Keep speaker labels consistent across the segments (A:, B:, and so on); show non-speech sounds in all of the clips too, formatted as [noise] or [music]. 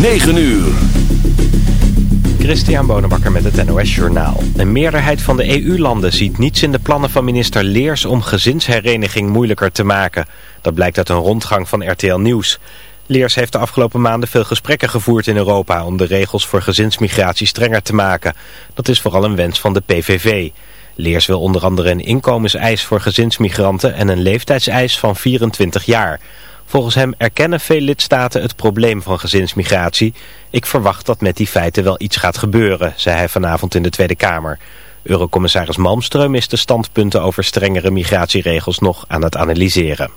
A: 9 uur.
B: Christian Bonenbakker met het NOS Journaal. Een meerderheid van de EU-landen ziet niets in de plannen van minister Leers om gezinshereniging moeilijker te maken. Dat blijkt uit een rondgang van RTL Nieuws. Leers heeft de afgelopen maanden veel gesprekken gevoerd in Europa om de regels voor gezinsmigratie strenger te maken. Dat is vooral een wens van de PVV. Leers wil onder andere een inkomenseis voor gezinsmigranten en een leeftijdseis van 24 jaar. Volgens hem erkennen veel lidstaten het probleem van gezinsmigratie. Ik verwacht dat met die feiten wel iets gaat gebeuren, zei hij vanavond in de Tweede Kamer. Eurocommissaris Malmström is de standpunten over strengere migratieregels nog aan het analyseren.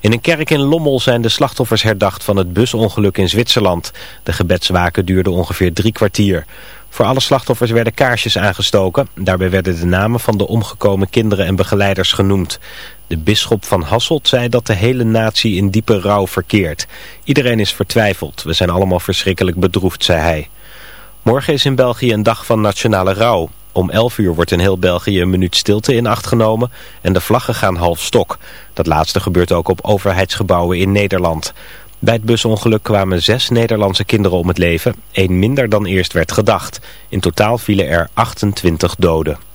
B: In een kerk in Lommel zijn de slachtoffers herdacht van het busongeluk in Zwitserland. De gebedswaken duurde ongeveer drie kwartier. Voor alle slachtoffers werden kaarsjes aangestoken. Daarbij werden de namen van de omgekomen kinderen en begeleiders genoemd. De bisschop van Hasselt zei dat de hele natie in diepe rouw verkeert. Iedereen is vertwijfeld. We zijn allemaal verschrikkelijk bedroefd, zei hij. Morgen is in België een dag van nationale rouw. Om 11 uur wordt in heel België een minuut stilte in acht genomen en de vlaggen gaan half stok. Dat laatste gebeurt ook op overheidsgebouwen in Nederland. Bij het busongeluk kwamen zes Nederlandse kinderen om het leven, één minder dan eerst werd gedacht. In totaal vielen er 28 doden.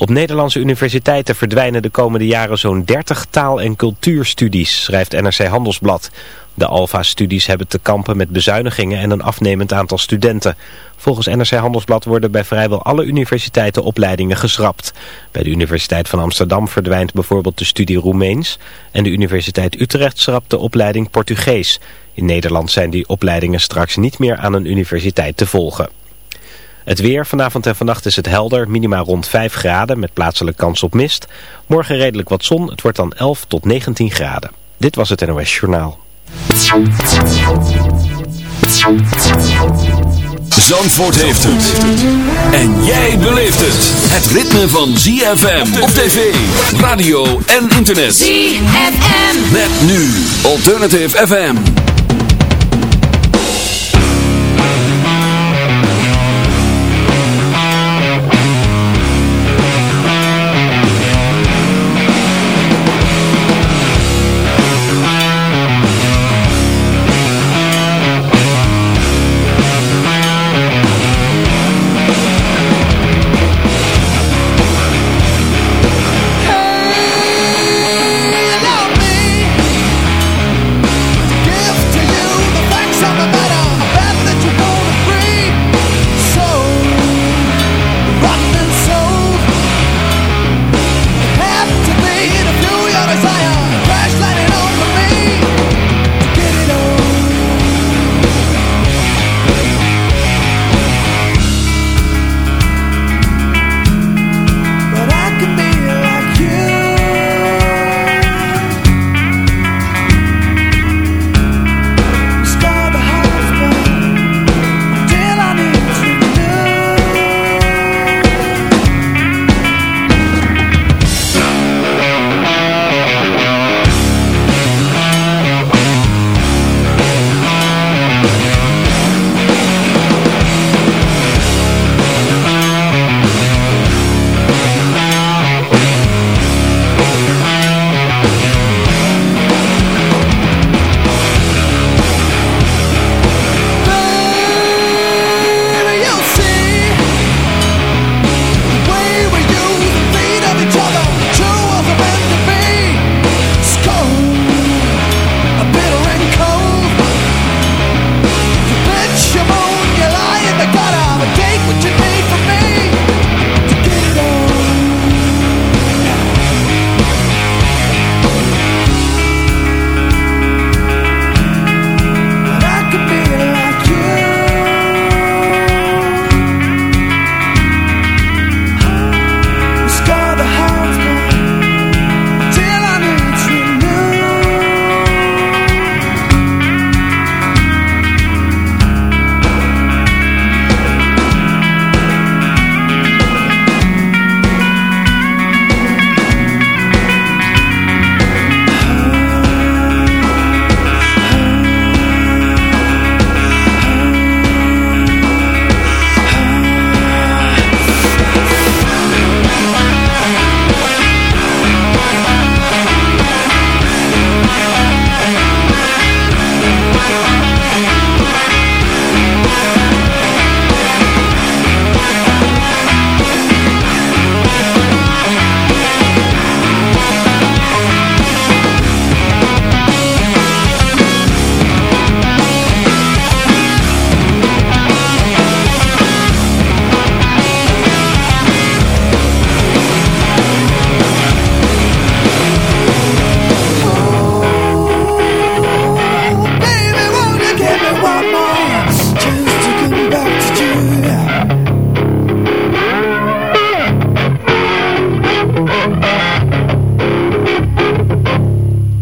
B: Op Nederlandse universiteiten verdwijnen de komende jaren zo'n 30 taal- en cultuurstudies, schrijft NRC Handelsblad. De Alfa-studies hebben te kampen met bezuinigingen en een afnemend aantal studenten. Volgens NRC Handelsblad worden bij vrijwel alle universiteiten opleidingen geschrapt. Bij de Universiteit van Amsterdam verdwijnt bijvoorbeeld de studie Roemeens... en de Universiteit Utrecht schrapt de opleiding Portugees. In Nederland zijn die opleidingen straks niet meer aan een universiteit te volgen. Het weer, vanavond en vannacht is het helder, minimaal rond 5 graden met plaatselijk kans op mist. Morgen redelijk wat zon, het wordt dan 11 tot 19 graden. Dit was het NOS Journaal.
A: Zandvoort heeft het. En jij beleeft het. Het ritme van ZFM op tv, radio en internet.
C: ZFM.
A: Met nu Alternative FM.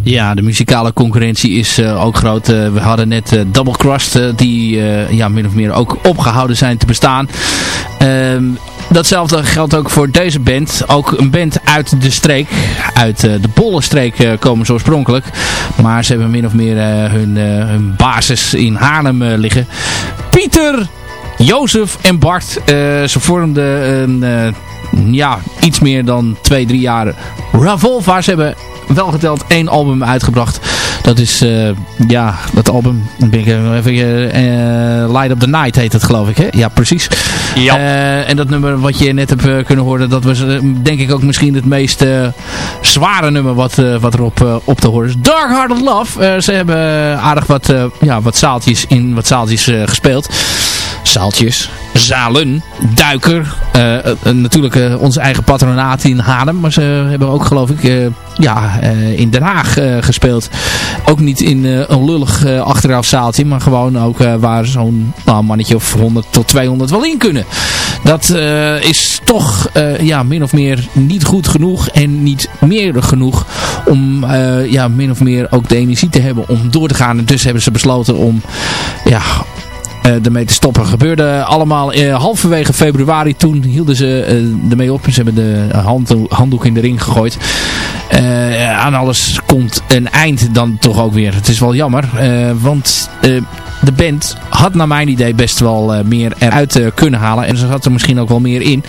C: Ja, de muzikale concurrentie is ook groot. we hadden net Double Crust, die ja, min of meer ook opgehouden zijn te bestaan. Ehm, datzelfde geldt ook voor deze band. Ook een band uit de streek. Uit de Bollenstreek komen ze oorspronkelijk. Maar ze hebben min of meer hun, hun basis in Haarlem liggen. Pieter Jozef en Bart. ze vormden een, ja, iets meer dan twee, drie jaar Ravolva. Ze hebben wel geteld één album uitgebracht. Dat is, uh, ja, dat album, ben ik even, uh, Light Up The Night heet het geloof ik, hè? Ja, precies. Ja. Uh, en dat nummer wat je net hebt kunnen horen, dat was denk ik ook misschien het meest zware nummer wat, wat erop op te horen is. Dark Hearted Love. ze hebben aardig wat, ja, wat zaaltjes in wat zaaltjes gespeeld zaaltjes, zalen, duiker. Uh, natuurlijk onze eigen patronaat in Haarlem. Maar ze hebben ook geloof ik ja, in Den Haag gespeeld. Ook niet in een lullig achteraf zaaltje. Maar gewoon ook waar zo'n nou, mannetje of 100 tot 200 wel in kunnen. Dat is toch ja, min of meer niet goed genoeg. En niet meer genoeg om ja, min of meer ook de energie te hebben om door te gaan. En dus hebben ze besloten om ja, uh, ermee te stoppen. Gebeurde allemaal uh, halverwege februari. Toen hielden ze uh, ermee op. Ze hebben de handdoek in de ring gegooid. aan alles komt een eind dan toch ook weer. Het is wel jammer. want de band had naar mijn idee best wel meer eruit kunnen halen. En ze zat er misschien ook wel meer in.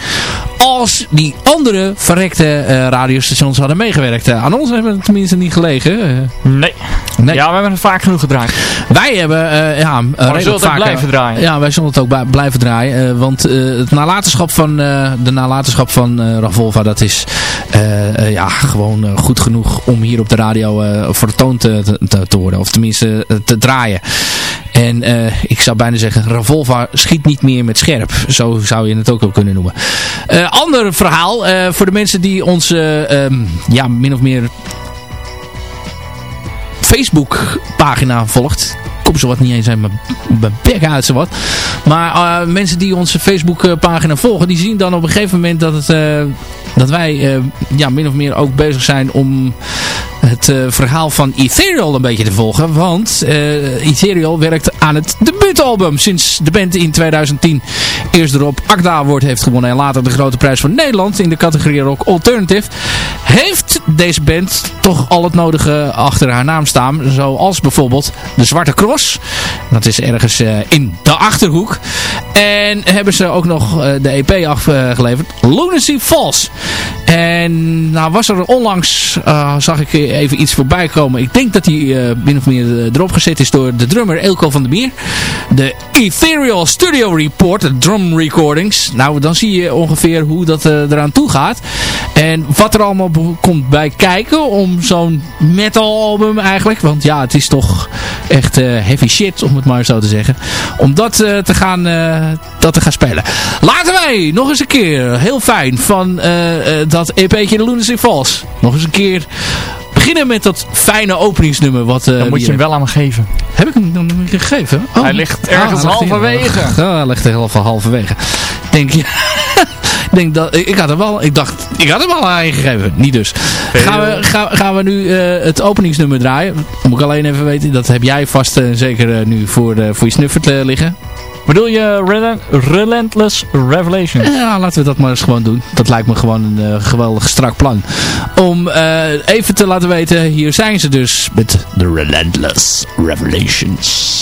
C: Als die andere verrekte radiostations hadden meegewerkt. aan ons hebben we tenminste niet gelegen.
D: nee. nee. Ja, we hebben het vaak genoeg gedraaid.
C: Wij hebben ja, redelijk vaak...
D: blijven draaien.
C: Ja, wij zullen het ook blijven draaien. Want het nalatenschap van, de nalatenschap van Ravolva, dat is ja, gewoon goed genoeg om hier op de radio vertoond te, te, te, worden. Of tenminste te draaien. En ik zou bijna zeggen, Ravolva schiet niet meer met scherp. Zo zou je het ook wel kunnen noemen. ander verhaal, voor de mensen die ons um, ja, min of meer Facebook pagina volgt kom zo wat niet eens zijn mijn, bek uit zo wat. Maar mensen die onze Facebook pagina volgen, die zien dan op een gegeven moment dat, het, dat wij ja, min of meer ook bezig zijn om het uh, verhaal van Ethereal een beetje te volgen. Want uh, Ethereal werkt aan het debuutalbum. Sinds de band in 2010 eerst erop Akda Award heeft gewonnen. En later de grote prijs van Nederland in de categorie Rock Alternative. Heeft deze band toch al het nodige achter haar naam staan. Zoals bijvoorbeeld de Zwarte Cross. Dat is ergens uh, in de Achterhoek. En hebben ze ook nog de EP afgeleverd. Lunacy Falls. En nou was er onlangs, zag ik even iets voorbij komen. Ik denk dat hij uh, min of meer uh, erop gezet is door de drummer Elko van der Bier. De Ethereal Studio Report, de drum recordings. Nou, dan zie je ongeveer hoe dat uh, eraan toe gaat. En wat er allemaal komt bij kijken om zo'n metal album eigenlijk. Want ja, het is toch echt heavy shit, om het maar zo te zeggen. Om dat, te, gaan, dat te gaan spelen. Laten wij nog eens een keer, heel fijn, van dat EP'tje de Lunacy Falls. Nog eens een keer beginnen met dat fijne openingsnummer. Wat,
D: uh, dan moet je hem wel aan me geven.
C: Heb ik hem dan gegeven?
D: Oh. Hij ligt ergens ah, halverwege.
C: Ja, hij ligt er heel halverwege. Denk je... [laughs] denk dat, ik, had hem wel, ik dacht, ik had hem al aangegeven. Niet dus. Gaan we, gaan, gaan we nu uh, het openingsnummer draaien. Moet ik alleen even weten, dat heb jij vast uh, zeker uh, nu voor, voor je snuffert liggen.
D: Bedoel je Relentless Revelations?
C: Ja, laten we dat maar eens gewoon doen. Dat lijkt me gewoon een uh, geweldig strak plan. Om uh, even te laten weten, hier zijn ze dus met The Relentless Revelations.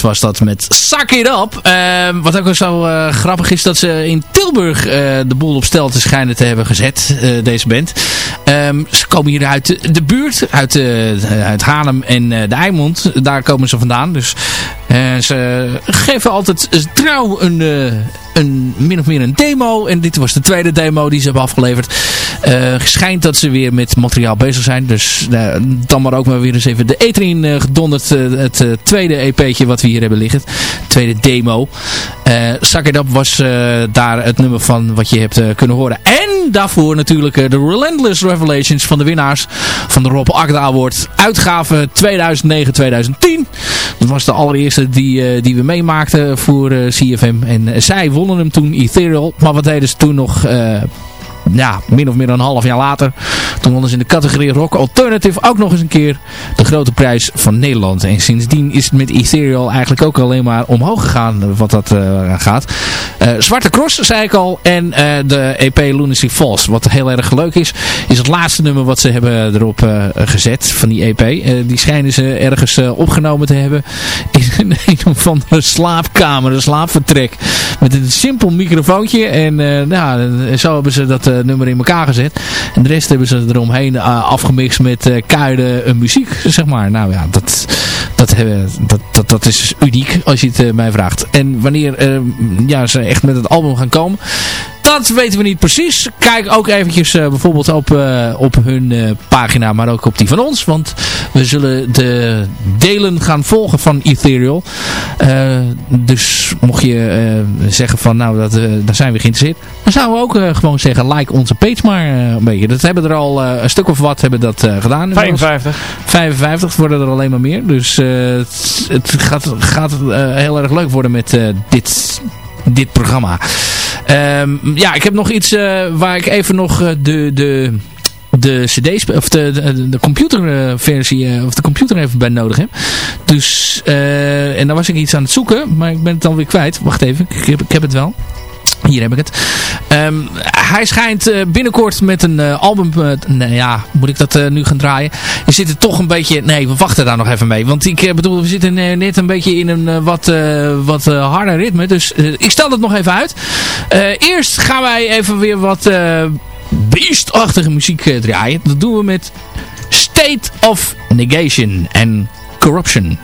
C: Was dat met Suck It Up. Uh, wat ook wel zo uh, grappig is dat ze in Tilburg uh, de boel op stel te schijnen te hebben gezet, deze band. Um, ze komen hier uit de, de buurt, uit, uit Haarlem en de Eimond. Daar komen ze vandaan. Dus ze geven altijd trouw een, een, min of meer een demo. En dit was de tweede demo die ze hebben afgeleverd. Uh, schijnt dat ze weer met materiaal bezig zijn. Dus uh, dan maar ook maar weer eens even de eter in uh, gedonderd. het tweede EP'tje wat we hier hebben liggen. Tweede demo. It Up was daar het nummer van wat je hebt kunnen horen. En daarvoor natuurlijk de Relentless Revelations van de winnaars van de Rob Agda Award. Uitgave 2009-2010. Dat was de allereerste die, die we meemaakten voor CFM. En zij wonnen hem toen Ethereal. Maar wat deden ze toen nog ja, min of meer een half jaar later. Toen wonnen ze in de categorie Rock Alternative ook nog eens een keer de grote prijs van Nederland. En sindsdien is het met Ethereal eigenlijk ook alleen maar omhoog gegaan wat dat uh, gaat. Uh, Zwarte Cross zei ik al en uh, de EP Lunacy Falls. Wat heel erg leuk is, is het laatste nummer wat ze hebben erop gezet van die EP. die schijnen ze ergens opgenomen te hebben in [laughs] een of andere slaapkamer, een slaapvertrek. Met een simpel microfoontje en nou, zo hebben ze dat nummer in elkaar gezet. En de rest hebben ze eromheen uh, afgemixt met uh, keiharde muziek, zeg maar. Nou ja, dat, dat, dat, dat, dat is uniek als je het mij vraagt. En wanneer ja, ze echt met het album gaan komen, dat weten we niet precies. Kijk ook eventjes uh, bijvoorbeeld op, uh, op hun uh, pagina, maar ook op die van ons. Want we zullen de delen gaan volgen van Ethereal. dus mocht je zeggen van nou, dat, daar zijn we geïnteresseerd. Dan zouden we ook gewoon zeggen, like onze page maar een beetje. Dat hebben er al een stuk of wat hebben dat gedaan.
D: 55.
C: 55 worden er alleen maar meer. Dus het, het, gaat, gaat heel erg leuk worden met dit, dit programma. Um, ja, ik heb nog iets uh, waar ik even nog uh, de, de, de cd's of de, de, de computerversie uh, of de computer even bij nodig heb. Dus, en daar was ik iets aan het zoeken, maar ik ben het dan weer kwijt. Wacht even, ik ik heb het wel. Hier heb ik het. Um, hij schijnt uh, binnenkort met een uh, album... Nee, ja, moet ik dat nu gaan draaien? We zitten toch een beetje... Nee, we wachten daar nog even mee. Want ik bedoel, we zitten net een beetje in een wat, wat harder ritme. Dus ik stel dat nog even uit. eerst gaan wij even weer wat beestachtige muziek draaien. Dat doen we met State of Negation en Corruption.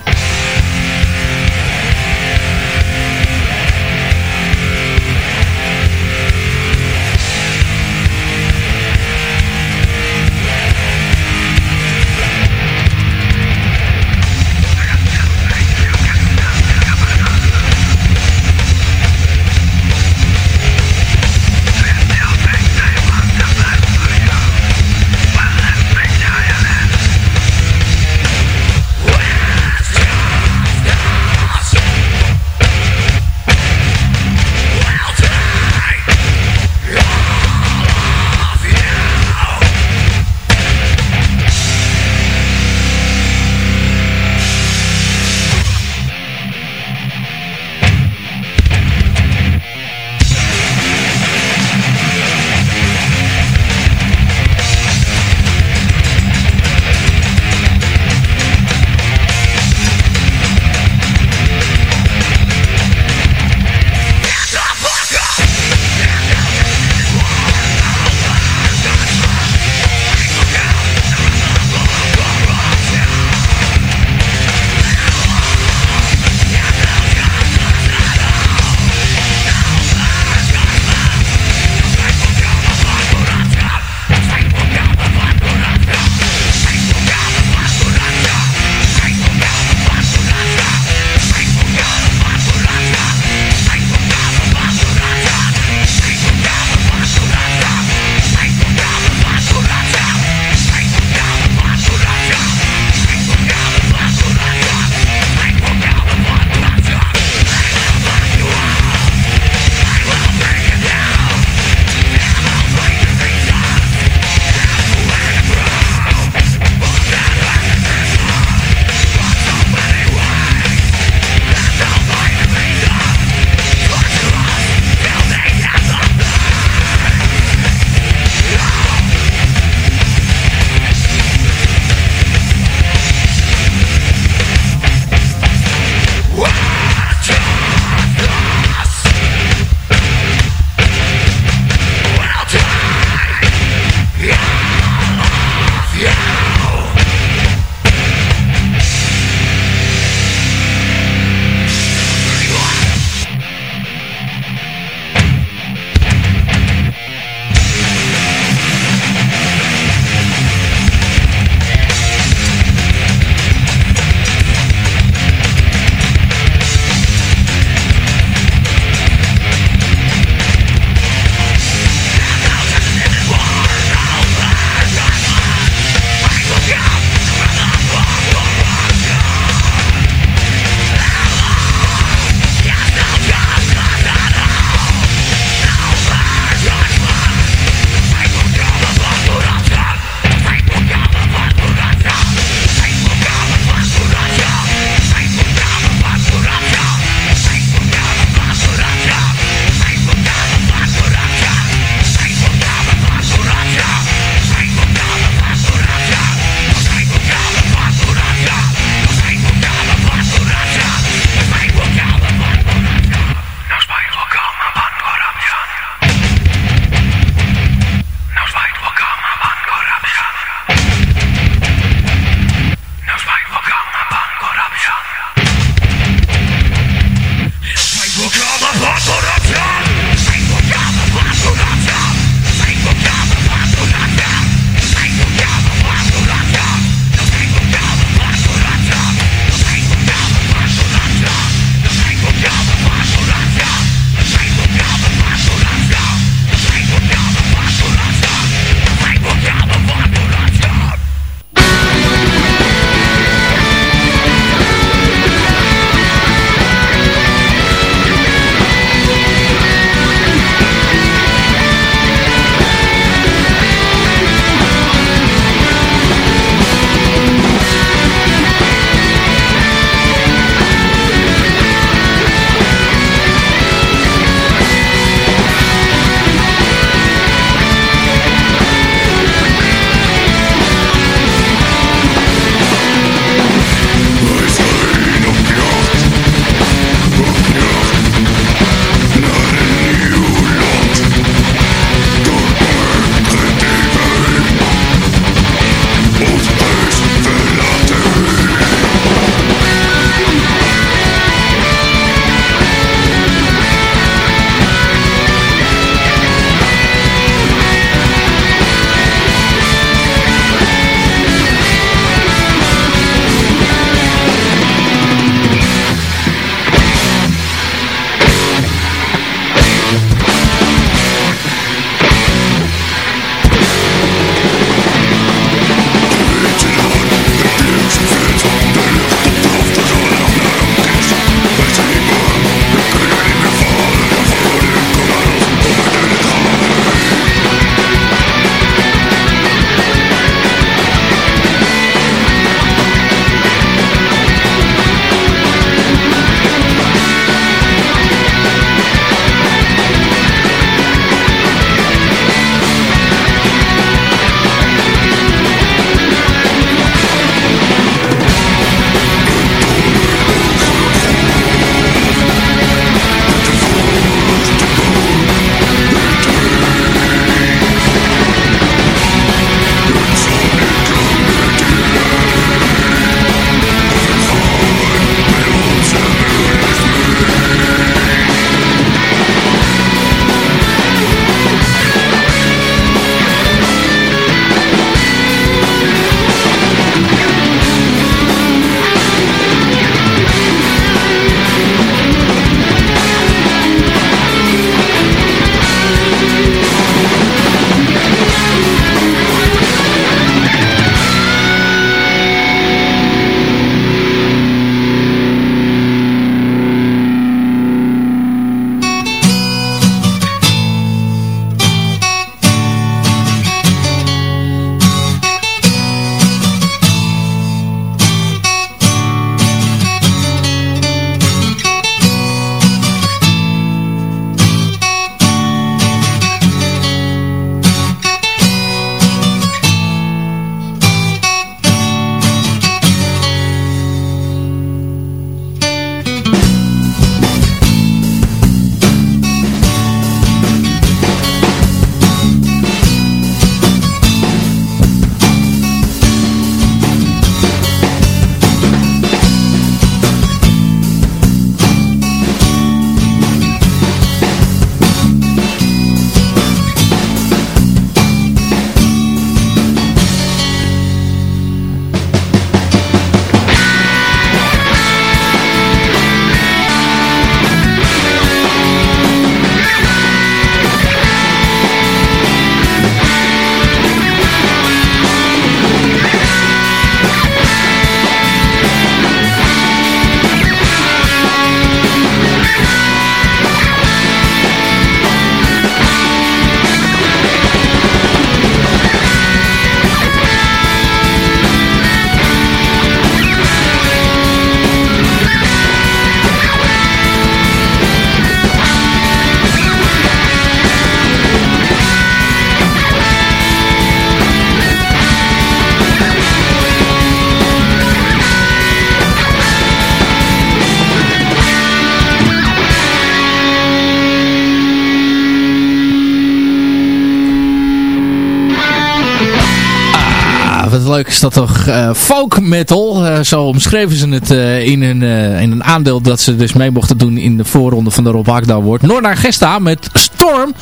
C: Is dat toch uh, folk metal. Uh, zo omschreven ze het uh, in, een, in een aandeel dat ze dus mee mochten doen in de voorronde van de Rob Agda Award. Noorda Gesta met Storm.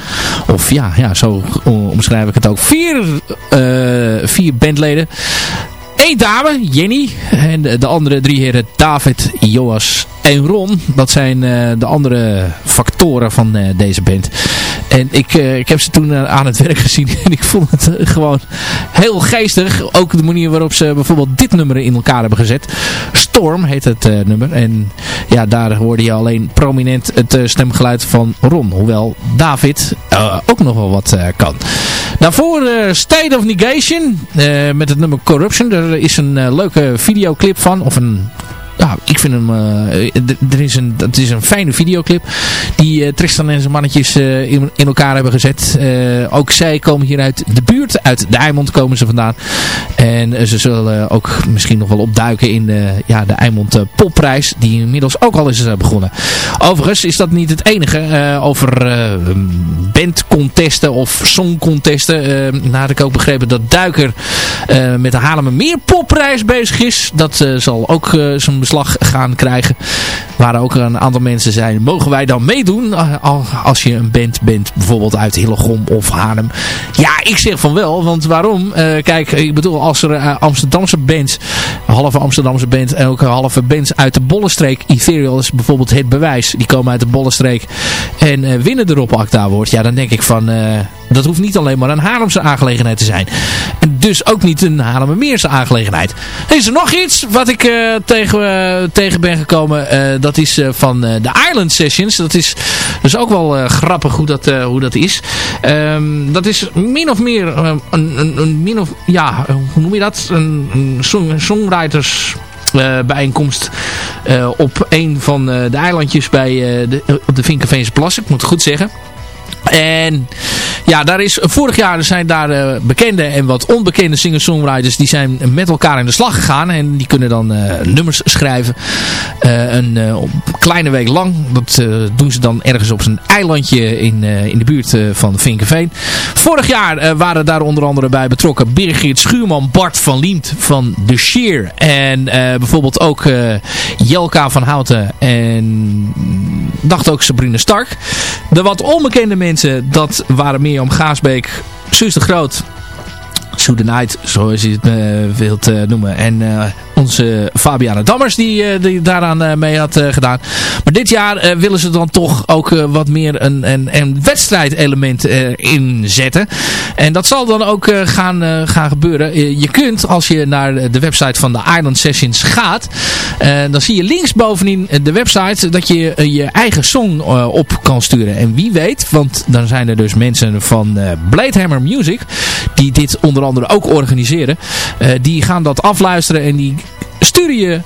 C: Of ja, ja zo omschrijf ik het ook. Vier, vier bandleden. Eén dame, Jenny. En de andere drie heren David, Joas en Ron. Dat zijn de andere factoren van deze band. En ik, uh, ik heb ze toen uh, aan het werk gezien [laughs] en ik vond het uh, gewoon heel geestig. Ook de manier waarop ze bijvoorbeeld dit nummer in elkaar hebben gezet. Storm heet het nummer. En ja, daar hoorde je alleen prominent het stemgeluid van Ron. Hoewel David ook nog wel wat kan. Daarvoor State of Negation met het nummer Corruption. Er is een leuke videoclip van. Of een ja, ik vind hem... Uh, er is een, het is een fijne videoclip. Die uh, Tristan en zijn mannetjes uh, in, in, elkaar hebben gezet. ook zij komen hier uit de buurt. Uit de Eimond komen ze vandaan. En ze zullen ook misschien nog wel opduiken in de, ja, de Eimond Popprijs. Die inmiddels ook al is begonnen. Overigens is dat niet het enige. over bandcontesten of songcontesten. nou had ik ook begrepen dat Duiker met de Haarlemmermeer Popprijs bezig is. Dat zal ook zijn gaan krijgen. Waar ook een aantal mensen zijn. Mogen wij dan meedoen als je een band bent. Bijvoorbeeld uit Hillegom of Haarlem. Ja, ik zeg van wel. Want waarom? Uh, kijk, ik bedoel als er uh, Amsterdamse bands. Halve Amsterdamse band. En ook halve bands uit de Bollenstreek. Ethereal is bijvoorbeeld het bewijs. Die komen uit de Bollenstreek. En uh, winnen erop Acta wordt. Ja, dan denk ik van... Dat hoeft niet alleen maar een Haarlemse aangelegenheid te zijn. En dus ook niet een Haarlemmermeerse aangelegenheid. Is er nog iets wat ik tegen, tegen ben gekomen? Uh, dat is van de Island Sessions. Dat is dus ook wel grappig hoe dat, hoe dat is. Um, dat is min of meer een, een, een, min of... Ja, hoe noem je dat? Een, een song, songwriters... Bijeenkomst op een van de eilandjes bij, de, op de Vinkenveense Plas. Ik moet het goed zeggen. En ja, daar is, vorig jaar zijn daar uh, bekende en wat onbekende singer-songwriters die zijn met elkaar in de slag gegaan. En die kunnen dan uh, nummers schrijven. Uh, een kleine week lang. Dat doen ze dan ergens op zijn eilandje in, in de buurt van Vinkenveen. Vorig jaar waren daar onder andere bij betrokken Birgit Schuurman, Bart van Liemt van The Sheer. En bijvoorbeeld ook Jelka van Houten en dacht ook Sabrina Stark. De wat onbekende mensen, dat waren Mirjam Gaasbeek, Suus de Groot, Sue the Night, zoals je het uh, wilt uh, noemen. En uh, onze Fabiana Dammers die, die daaraan mee had gedaan. Maar dit jaar willen ze dan toch ook wat meer een, een, een wedstrijdelement inzetten. En dat zal dan ook gaan, gaan gebeuren. je kunt als je naar de website van de Island Sessions gaat. dan zie je links bovenin de website dat je je eigen song op kan sturen. En wie weet, want dan zijn er dus mensen van Bladehammer Music. Die dit onder ook organiseren. die gaan dat afluisteren en die stuur je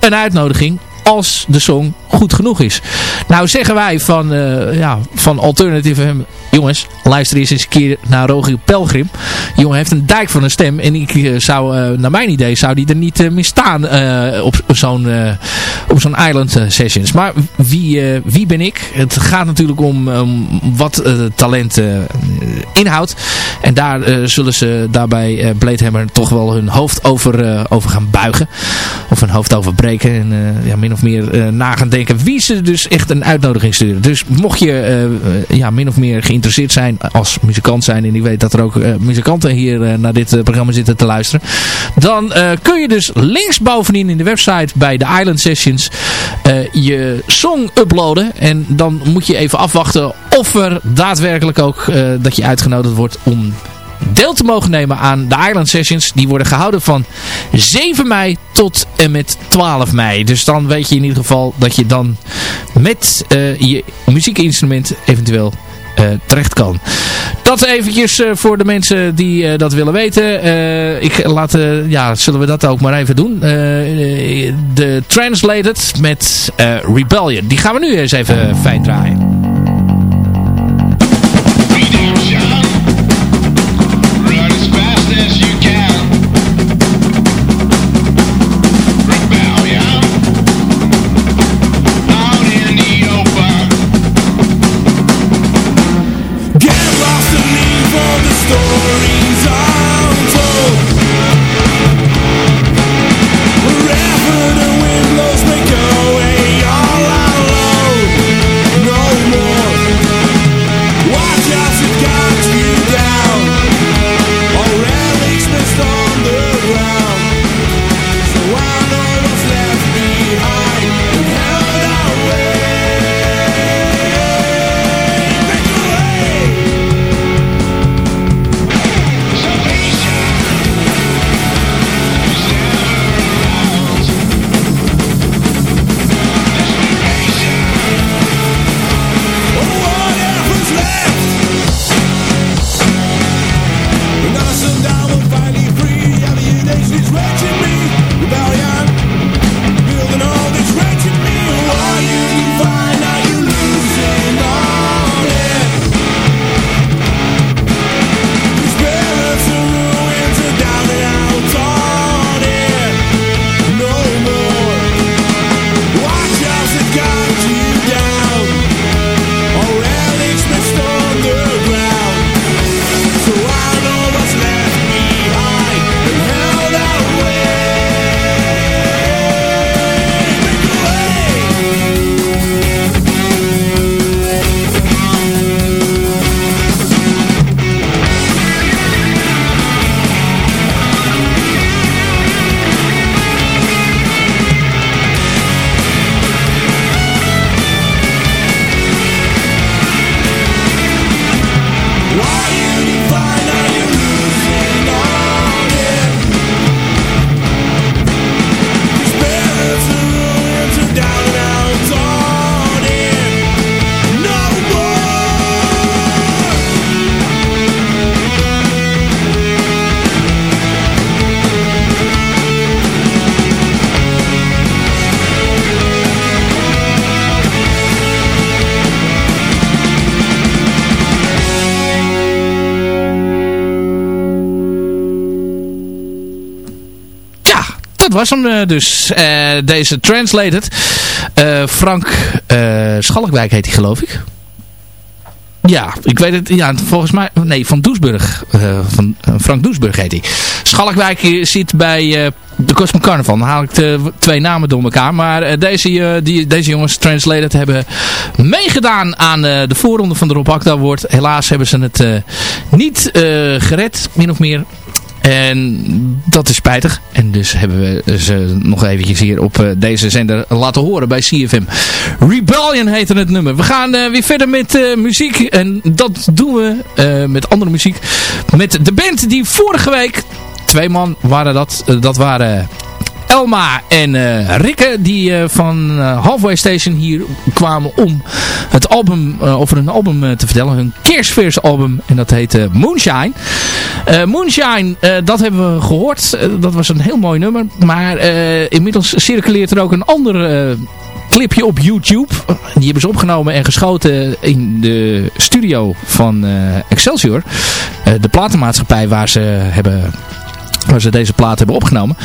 C: een uitnodiging als de song goed genoeg is. Nou zeggen wij van, uh, ja, van Alternative jongens, luister eens eens een keer naar Rogier Pelgrim. Die jongen heeft een dijk van een stem. En ik uh, zou, uh, naar mijn idee, zou die er niet meer staan op zo'n op zo'n Island Sessions. Maar wie, wie ben ik? Het gaat natuurlijk om wat talent inhoudt. En daar zullen ze daarbij Bladehammer toch wel hun hoofd over, over gaan buigen. Of hun hoofd over breken. En ja, min of meer na gaan denken wie ze dus echt een uitnodiging sturen. Dus mocht je ja, min of meer geïnteresseerd zijn als muzikant zijn. En ik weet dat er ook uh, muzikanten hier naar dit programma zitten te luisteren. Dan kun je dus links bovenin in de website bij de Island Sessions je song uploaden. En dan moet je even afwachten of er daadwerkelijk ook dat je uitgenodigd wordt om deel te mogen nemen aan de Island Sessions. Die worden gehouden van 7 mei tot en met 12 mei. Dus dan weet je in ieder geval dat je dan met uh, je muziekinstrument eventueel uh, terecht kan. Dat eventjes uh, voor de mensen die dat willen weten. ik laat, ja, zullen we dat ook maar even doen. de Translated met Rebellion. Die gaan we nu eens even fijn draaien. Was hem dus. deze Translated. Frank Schalkwijk heet hij geloof ik. Ja, ik weet het. Ja, volgens mij... Nee, van Doesburg. Van Frank Doesburg heet hij. Schalkwijk zit bij de Cosmo Carnival. Dan haal ik de twee namen door elkaar. Maar deze, die, deze jongens, Translated, hebben meegedaan aan de voorronde van de Rob Akda Award. Helaas hebben ze het niet gered, min of meer. En dat is spijtig. En dus hebben we ze nog eventjes hier op uh, deze zender laten horen bij CFM. Rebellion heette het nummer. We gaan uh, weer verder met uh, muziek. En dat doen we met andere muziek. Met de band die vorige week... Twee man waren dat. dat waren Elma en uh, Rikke die uh, van uh, Halfway Station hier kwamen om het album, over een album te vertellen. Hun kerstverse album en dat heet Moonshine. Moonshine, dat hebben we gehoord. dat was een heel mooi nummer. Maar inmiddels circuleert er ook een ander clipje op YouTube. Die hebben ze opgenomen en geschoten in de studio van Excelsior. de platenmaatschappij waar ze hebben waar ze deze plaat hebben opgenomen.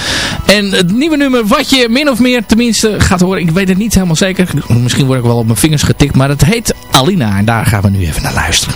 C: En het nieuwe nummer wat je min of meer tenminste gaat horen, ik weet het niet helemaal zeker. Misschien word ik wel op mijn vingers getikt, maar het heet Alina. En daar gaan we nu even naar luisteren.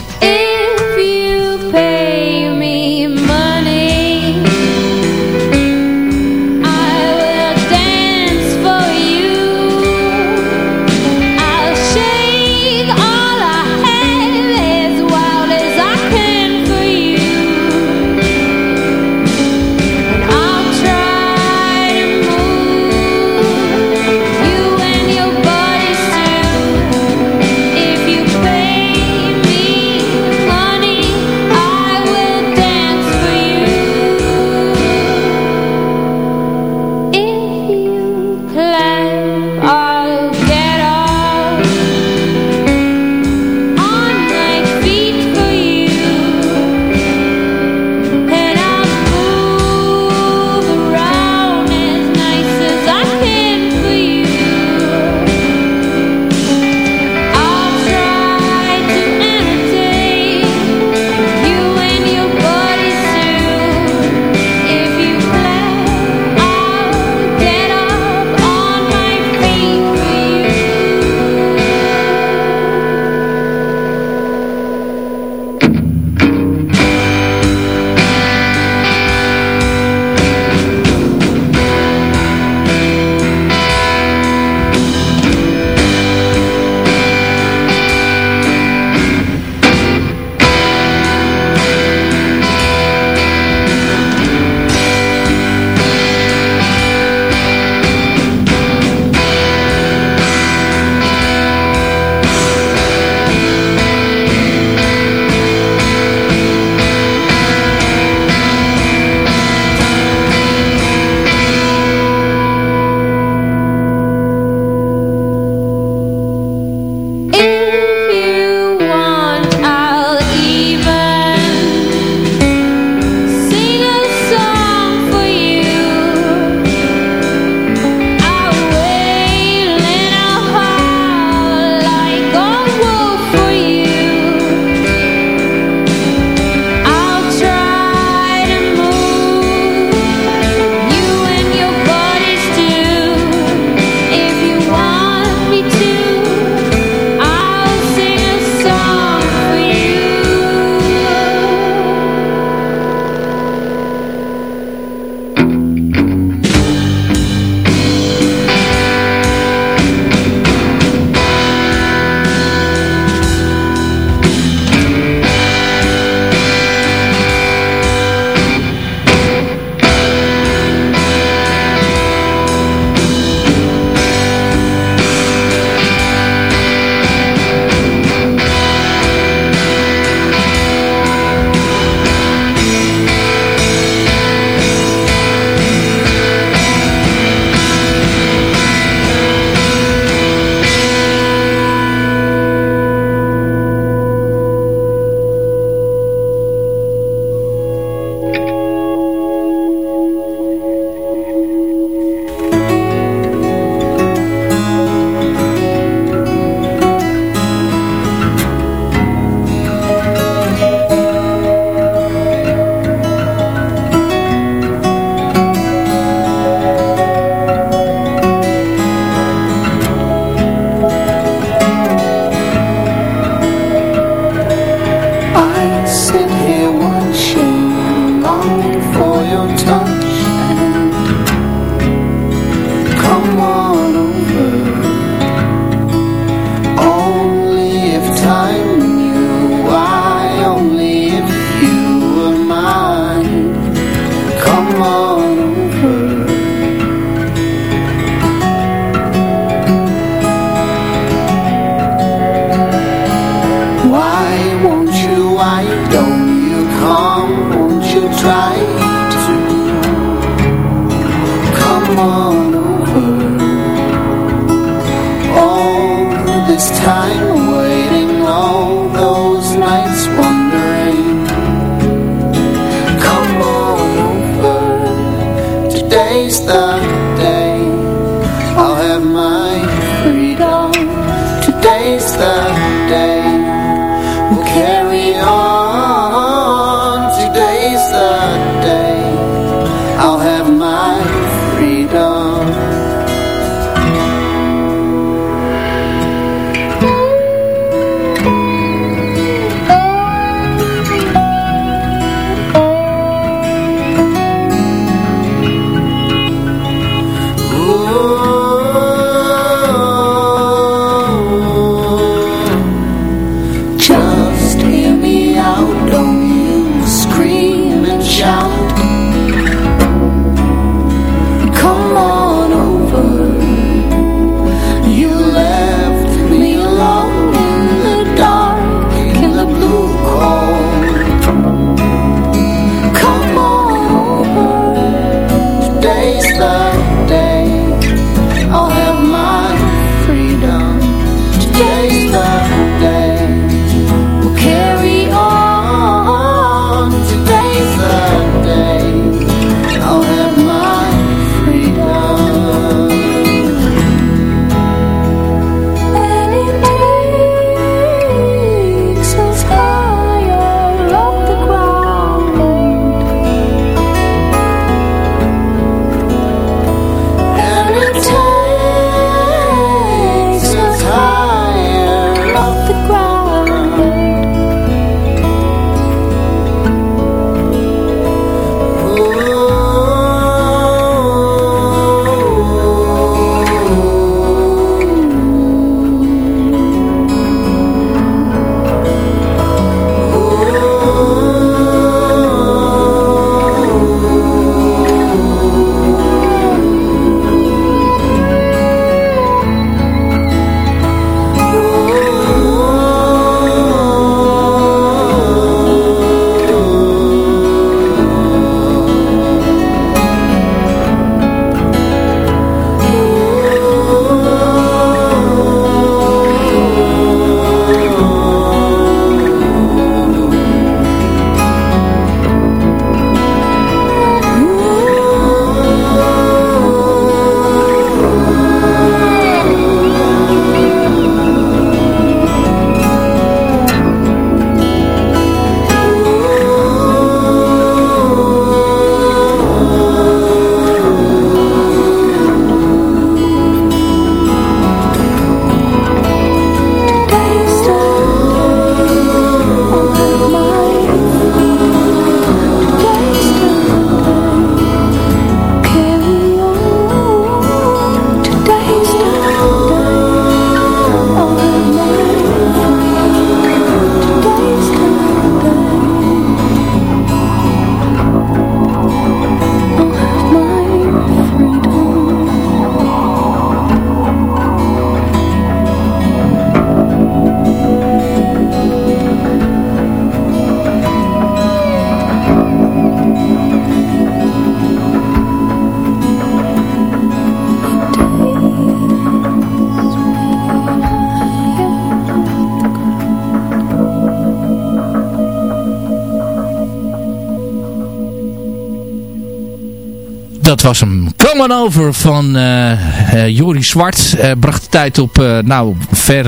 C: Was hem. Come over van uh, Joris Zwart. Uh, bracht de tijd op, nou, ver,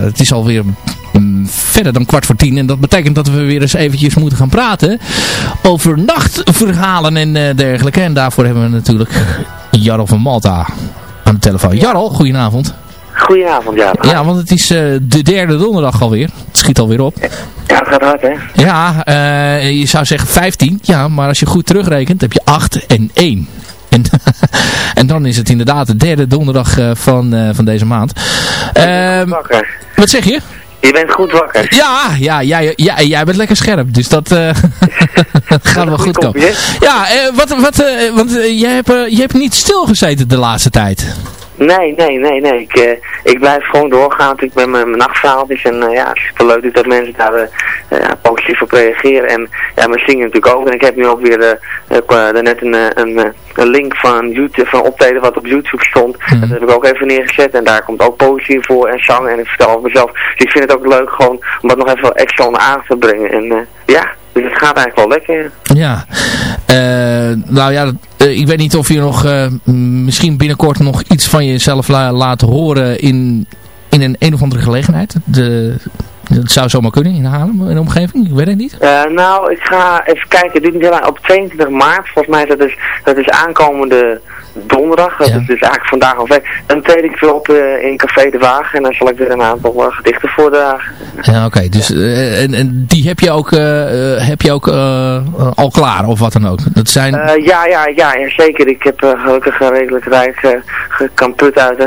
C: het is alweer um, verder dan kwart voor tien. En dat betekent dat we weer eens eventjes moeten gaan praten over nachtverhalen en dergelijke. En daarvoor hebben we natuurlijk Jarl van Malta aan de telefoon. Ja. Jarl, goedenavond.
E: Goedenavond, ja.
C: Ja, want het is de derde donderdag alweer. Het schiet alweer op.
E: Ja, het gaat hard, hè?
C: Ja, uh, je zou zeggen 15. Ja, maar als je goed terugrekent, heb je 8 en 1. En, dan is het inderdaad de derde donderdag uh, van, uh, van deze maand.
E: Uh, wakker.
C: Wat zeg je?
E: Je bent goed wakker.
C: Ja, ja, jij, ja, jij bent lekker scherp. Dus dat [laughs] gaat wel goed komen. Ja, wat, wat, want jij hebt, je hebt niet stilgezeten de laatste tijd.
E: Nee, nee, nee, nee. Ik, uh, ik blijf gewoon doorgaan natuurlijk met mijn, mijn nachtverhaaltjes. En uh, ja, superleuk dat mensen daar uh, positief op reageren. En ja, mijn zingen natuurlijk ook. En ik heb nu ook weer net een, een, een, link van YouTube, van optreden wat op YouTube stond. Mm. Dat heb ik ook even neergezet. En daar komt ook poëzie voor en zang. En ik vertel over mezelf. Dus ik vind het ook leuk gewoon om dat nog even extra onder aan te brengen. En ja, dus het gaat eigenlijk wel lekker.
C: Ja, uh, nou ja, uh, ik weet niet of je nog uh, misschien binnenkort nog iets van jezelf la laat horen in, in een een of andere gelegenheid. De, dat zou zomaar kunnen in Haarlem, in de omgeving? Ik weet het niet.
E: nou, ik ga even kijken. Dit is Op 22 maart, volgens mij, dat is, dat is aankomende donderdag, dat is dus eigenlijk vandaag al weg. Dan treed ik weer op uh, in Café de Wagen en dan zal ik weer een aantal uh, gedichten voordragen.
C: Ja, oké. Okay. Dus, en, en, die heb je ook, heb je ook al klaar of wat dan ook? Dat zijn...
E: ja, ja, ja, ja, zeker. Ik heb gelukkig redelijk rijk gekamput uit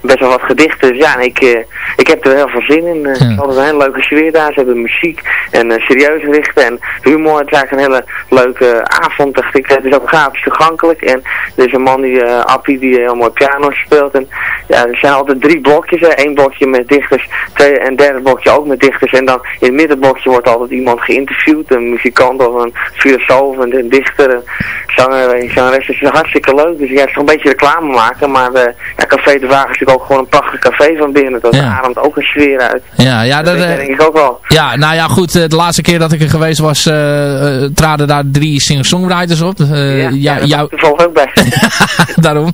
E: best wel wat gedichten. Dus ja, ik, ik heb er heel veel zin in. Altijd een hele leuke sfeer daar. Ze hebben muziek en serieuze gedichten en humor. Het is eigenlijk een hele leuke avond. Dacht ik. Het is ook gratis toegankelijk en er is een man die uh, Appie die heel mooi piano speelt. En ja, er zijn altijd drie blokjes. Eén blokje met dichters, twee en derde blokje ook met dichters. En dan in het middenblokje wordt altijd iemand geïnterviewd. Een muzikant of een filosoof, een, een dichter, een zanger, een zangeres. Dus het is hartstikke leuk. Dus ja, het is een beetje reclame maken. Maar uh, ja, Café de Wagen is natuurlijk ook gewoon een prachtig café van binnen. Dat ja. ademt ook een sfeer uit.
C: Ja, ja dat,
E: dat denk ik ook wel.
C: Ja, nou ja, goed. De laatste keer dat ik er geweest was, uh, traden daar drie singer-songwriters op.
E: Uh, ja, ja, jou... toevallig ook bij. [laughs]
C: Daarom.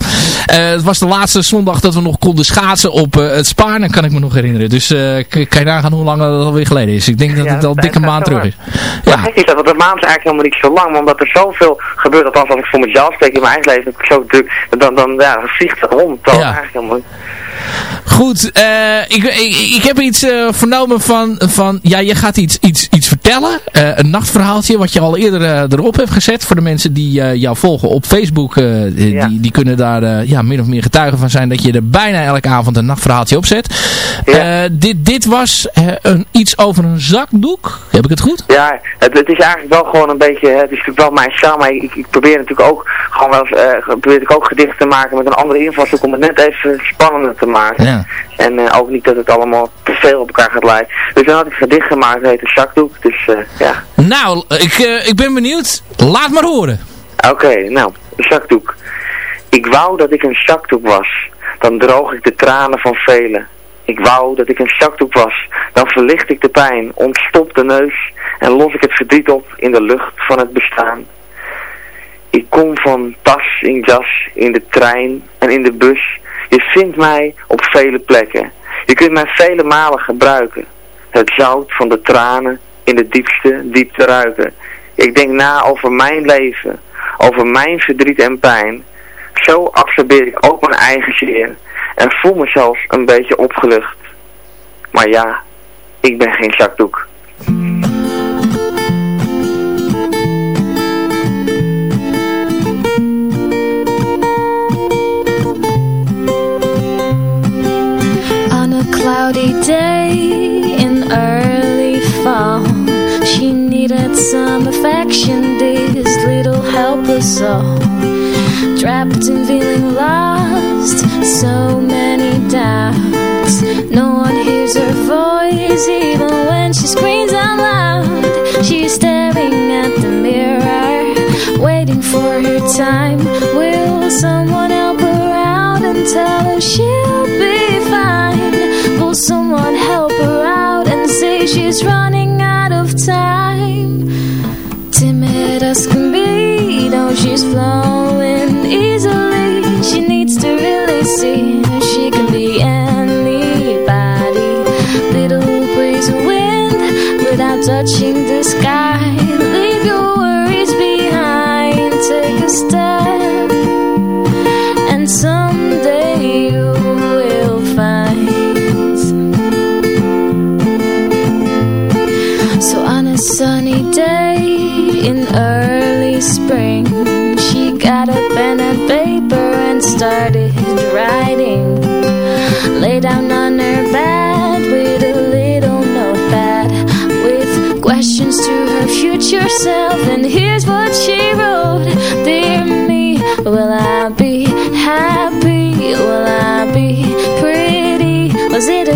C: Het was de laatste zondag dat we nog konden schaatsen op het Spaan. Dat kan ik me nog herinneren. Dus kan je nagaan hoe lang dat alweer geleden is. Ik denk dat ja, het al dikke maand terug is.
E: Ja, ja is dat, want de maand is eigenlijk helemaal niet zo lang. Omdat er zoveel gebeurt, althans als ik voor mezelf spreek in mijn eigen leven, heb ik zo druk. Dan, dan ja, vliegt het rond. Dat ja. eigenlijk helemaal
C: Goed, uh, ik, ik, ik, heb iets uh, vernomen van, van, ja, je gaat iets, iets, iets vertellen. Uh, een nachtverhaaltje, wat je al eerder erop hebt gezet. Voor de mensen die jou volgen op Facebook, ja. die, die kunnen daar ja, min of meer getuigen van zijn dat je er bijna elke avond een nachtverhaaltje op zet. Ja. dit, dit was een, iets over een zakdoek. Heb ik het goed?
E: Ja, het, het is eigenlijk wel gewoon een beetje, het is natuurlijk wel mijn stijl, maar ik, ik, probeer natuurlijk ook gewoon wel eens, probeer ik ook gedichten te maken met een andere invalshoek om het net even spannender te maken. Ja. En ook niet dat het allemaal te veel op elkaar gaat lijken. Dus dan had ik gedicht gemaakt, heet een zakdoek. Dus uh, ja.
C: Nou, ik, uh, ik ben benieuwd. Laat maar horen.
E: Oké, okay, nou, een zakdoek. Ik wou dat ik een zakdoek was. Dan droog ik de tranen van velen. Ik wou dat ik een zakdoek was. Dan verlicht ik de pijn, ontstop de neus en los ik het verdriet op in de lucht van het bestaan. Ik kom van tas in jas, in de trein en in de bus je vindt mij op vele plekken. Je kunt mij vele malen gebruiken. Het zout van de tranen in de diepste diepte ruiken. Ik denk na over mijn leven, over mijn verdriet en pijn. Zo absorbeer ik ook mijn eigen zeer en voel me zelfs een beetje opgelucht. Maar ja, ik ben geen zakdoek.
F: cloudy day early fall. She needed some affection, this little helpless soul Trapped and feeling lost, so many doubts. No one hears her voice even when she screams out loud. She's staring at the mirror, waiting for her time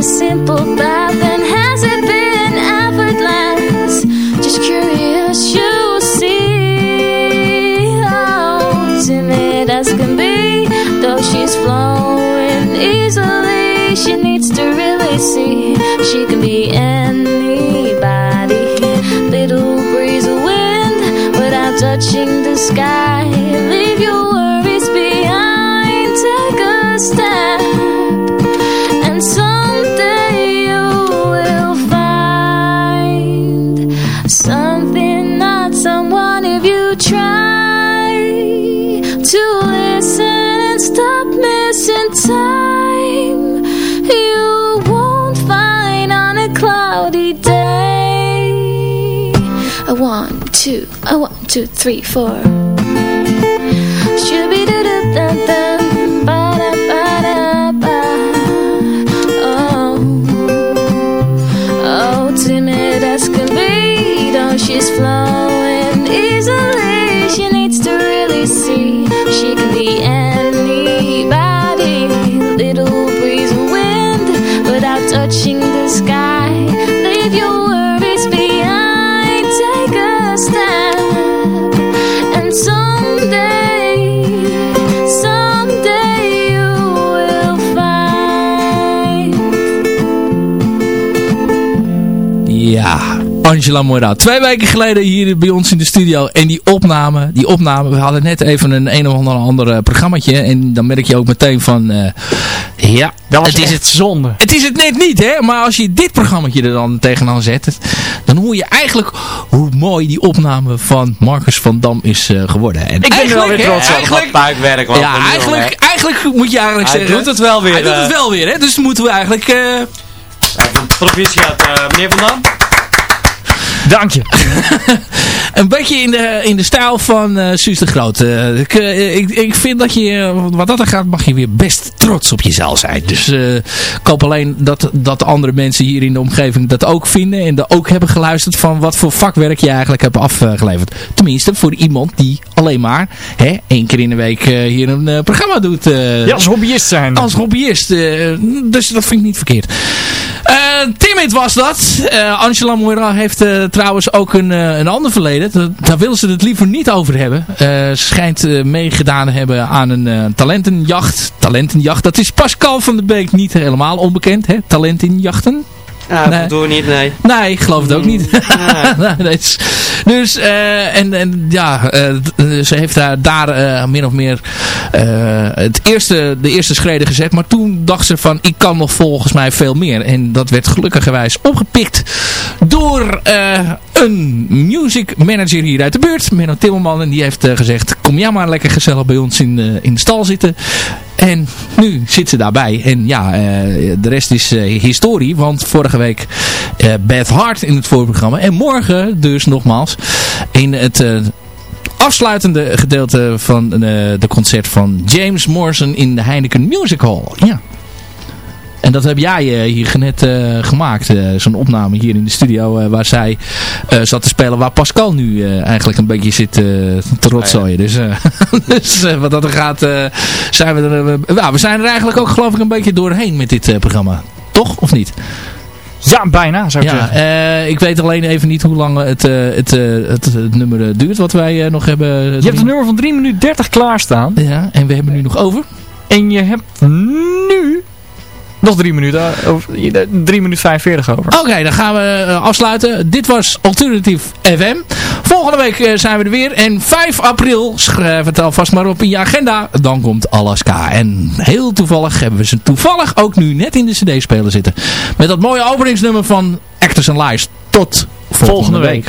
F: Was two, a one, two, three, four.
C: Angela Moira. Twee weken geleden hier bij ons in de studio. En die opname, die opname, we hadden net even een een of ander ander programmaatje. En dan merk je ook meteen van, eh, ja,
D: Dat
C: het is
D: echt zonde.
C: Het is het net niet, hè? Maar als je dit programmaatje er dan tegenaan zet, dan hoor je eigenlijk hoe mooi die opname van Marcus van Dam is eh, geworden. En
D: Ik ben er wel weer trots op.
C: Eigenlijk,
G: puikwerk. wat
C: ja, eigenlijk, eigenlijk moet je eigenlijk
G: Hij
C: zeggen...
G: doet het wel weer.
C: Hij doet
G: eh,
C: het wel weer, hè? Dus moeten we eigenlijk... eh,
G: Proficiat, eh, meneer Van Dam.
D: Dank je. [laughs]
C: een beetje in de, in de stijl van eh Suus de Groot. Eh, ik, eh, ik, ik vind dat je, wat dat er gaat, mag je weer best trots op jezelf zijn. Dus ik hoop alleen dat, dat de andere mensen hier in de omgeving dat ook vinden. En dat ook hebben geluisterd van wat voor vakwerk je eigenlijk hebt afgeleverd. Tenminste, voor iemand die alleen maar hè, één keer in de week hier een programma doet.
D: Ja, als hobbyist zijn.
C: als hobbyist. dus dat vind ik niet verkeerd. Eh Timid was dat. Eh, Angela Moira heeft eh, trouwens ook een, een ander verleden. Da- Daar willen ze het liever niet over hebben. Ze schijnt meegedaan hebben aan een talentenjacht. Talentenjacht, dat is Pascal van de Beek niet helemaal onbekend. Hè? Talentenjachten.
G: Ja,
C: Nee.
G: dat doen we niet, nee.
C: Nee, ik geloof het ook niet. [laughs] Nee, nee, dus dus eh, en, en ja, eh, ze heeft daar, daar eh, min of meer het eerste, de eerste schreden gezet. Maar toen dacht ze van, ik kan nog volgens mij veel meer. En dat werd gelukkigerwijs opgepikt door een music manager hier uit de buurt. Menno Timmerman. En die heeft eh, gezegd, kom jij maar lekker gezellig bij ons in, eh, in de stal zitten. En nu zit ze daarbij. En ja, eh, de rest is historie. Want vorige week Beth Hart in het voorprogramma. En morgen dus nogmaals in het... afsluitende gedeelte van de concert van James Morrison in de Heineken Music Hall. Ja. En dat heb jij eh, hier net eh, gemaakt. eh, Zo'n opname hier in de studio waar zij zat te spelen. Waar Pascal nu eigenlijk een beetje zit te rotzooien. Dus, [laughs] dus wat dat er gaat zijn we er... nou, we zijn er eigenlijk ook geloof ik een beetje doorheen met dit programma. Toch? Of niet?
D: Ja, bijna zou ik
C: Ja,
D: zeggen.
C: ik weet alleen even niet hoe lang het, het, het, het nummer duurt wat wij nog hebben.
D: Je hebt een nummer van 3 minuten 30 klaarstaan.
C: Ja, en we hebben nu nog over.
D: En je hebt nu nog 3 minuten, over, 3 minuten 45 over.
C: Oké, dan gaan we eh, afsluiten. Dit was Alternative FM. Volgende week eh, zijn we er weer. En 5 april, schrijf het alvast maar op in je agenda. Dan komt Alaska. En heel toevallig hebben we ze toevallig ook nu net in de cd-speler zitten. Met dat mooie openingsnummer van Actors and Lies. Tot volgende,
D: Volgende
C: week.